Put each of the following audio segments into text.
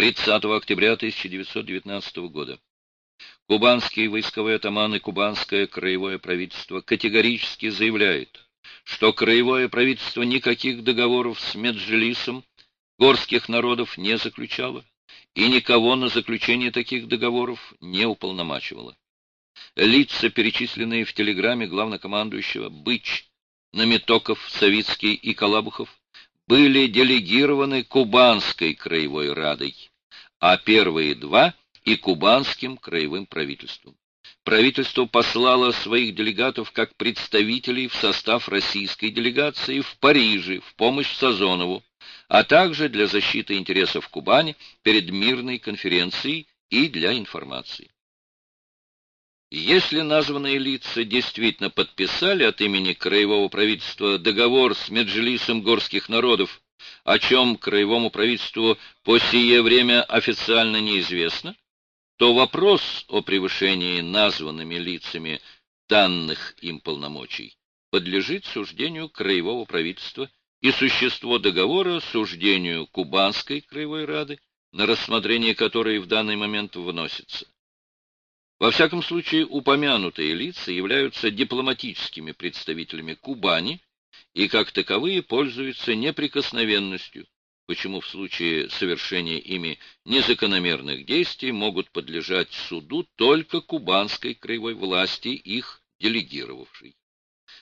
30 октября 1919 года. Кубанские войсковые атаманы Кубанское краевое правительство категорически заявляет, что краевое правительство никаких договоров с Меджлисом горских народов не заключало и никого на заключение таких договоров не уполномачивало. Лица, перечисленные в телеграмме главнокомандующего Быч, Наметоков, Савицкий и Калабухов, были делегированы Кубанской краевой радой, а первые два — и Кубанским краевым правительством. Правительство послало своих делегатов как представителей в состав российской делегации в Париже в помощь Сазонову, а также для защиты интересов Кубани перед мирной конференцией и для информации. Если названные лица действительно подписали от имени краевого правительства договор с Меджлисом горских народов, о чем краевому правительству по сие время официально неизвестно, то вопрос о превышении названными лицами данных им полномочий подлежит суждению краевого правительства и существо договора суждению Кубанской краевой рады, на рассмотрение которой в данный момент вносится. Во всяком случае, упомянутые лица являются дипломатическими представителями Кубани и как таковые пользуются неприкосновенностью, почему в случае совершения ими незакономерных действий могут подлежать суду только кубанской краевой власти, их делегировавшей.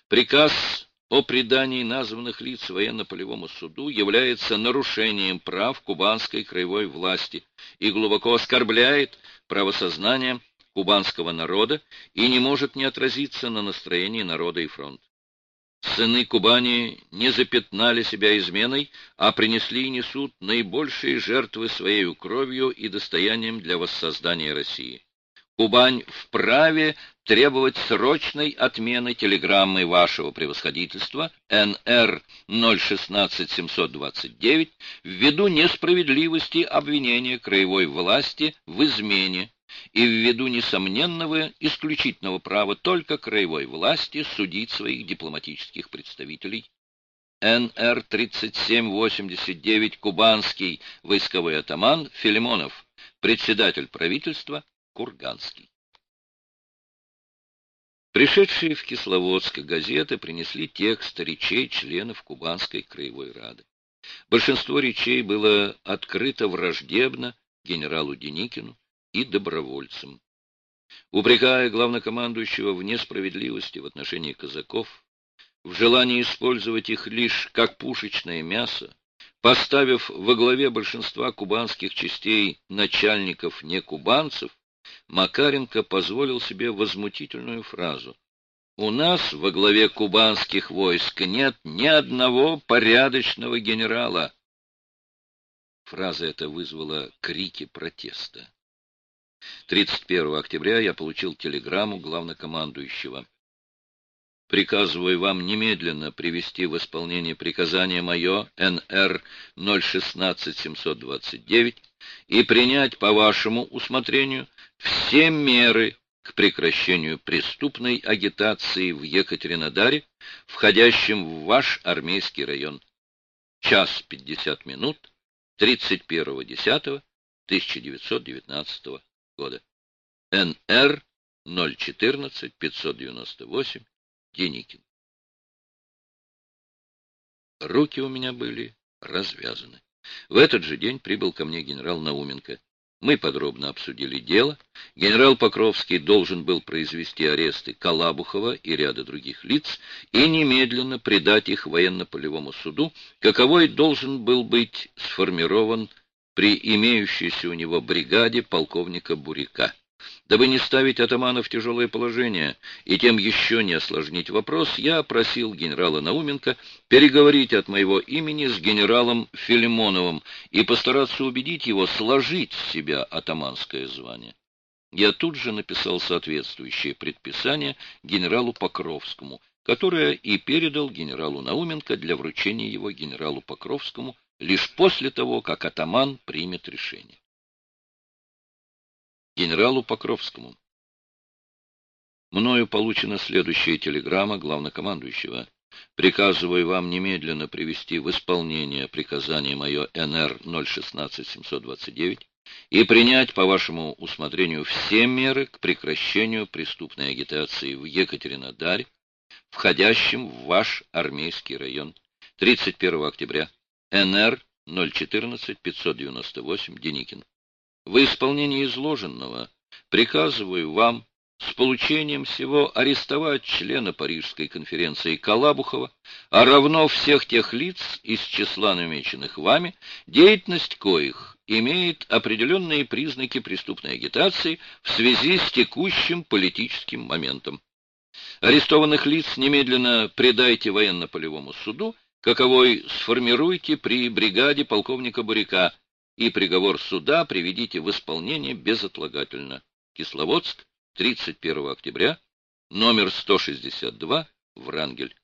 Приказ о предании названных лиц военно-полевому суду является нарушением прав кубанской краевой власти и глубоко оскорбляет правосознание кубанского народа и не может не отразиться на настроении народа и фронта. Сыны Кубани не запятнали себя изменой, а принесли и несут наибольшие жертвы своей кровью и достоянием для воссоздания России. Кубань вправе требовать срочной отмены телеграммы вашего превосходительства НР 016729 ввиду несправедливости обвинения краевой власти в измене и ввиду несомненного исключительного права только краевой власти судить своих дипломатических представителей. НР 3789 Кубанский войсковой атаман Филимонов, председатель правительства Курганский. Пришедшие в Кисловодск газеты принесли текст речей членов Кубанской краевой рады. Большинство речей было открыто враждебно генералу Деникину, и добровольцам. Упрекая главнокомандующего в несправедливости в отношении казаков, в желании использовать их лишь как пушечное мясо, поставив во главе большинства кубанских частей начальников не кубанцев, Макаренко позволил себе возмутительную фразу. «У нас во главе кубанских войск нет ни одного порядочного генерала». Фраза эта вызвала крики протеста. 31 октября я получил телеграмму главнокомандующего. Приказываю вам немедленно привести в исполнение приказание мое НР 016729 и принять по вашему усмотрению все меры к прекращению преступной агитации в Екатеринодаре, входящем в ваш армейский район. Час 50 минут 31.10.1919 года. НР 014-598, Деникин. Руки у меня были развязаны. В этот же день прибыл ко мне генерал Науменко. Мы подробно обсудили дело. Генерал Покровский должен был произвести аресты Калабухова и ряда других лиц и немедленно предать их военно-полевому суду, каковой должен был быть сформирован при имеющейся у него бригаде полковника Буряка. Дабы не ставить атамана в тяжелое положение и тем еще не осложнить вопрос, я просил генерала Науменко переговорить от моего имени с генералом Филимоновым и постараться убедить его сложить с себя атаманское звание. Я тут же написал соответствующее предписание генералу Покровскому, которое и передал генералу Науменко для вручения его генералу Покровскому лишь после того, как атаман примет решение. Генералу Покровскому. Мною получена следующая телеграмма главнокомандующего. Приказываю вам немедленно привести в исполнение приказание мое НР 016-729 и принять по вашему усмотрению все меры к прекращению преступной агитации в Екатеринодаре, входящем в ваш армейский район. 31 октября. НР 014-598 Деникин. В исполнении изложенного приказываю вам с получением всего арестовать члена Парижской конференции Калабухова, а равно всех тех лиц из числа намеченных вами, деятельность коих имеет определенные признаки преступной агитации в связи с текущим политическим моментом. Арестованных лиц немедленно предайте военно-полевому суду, каковой сформируйте при бригаде полковника Буряка, и приговор суда приведите в исполнение безотлагательно. Кисловодск, 31 октября, номер 162, Врангель.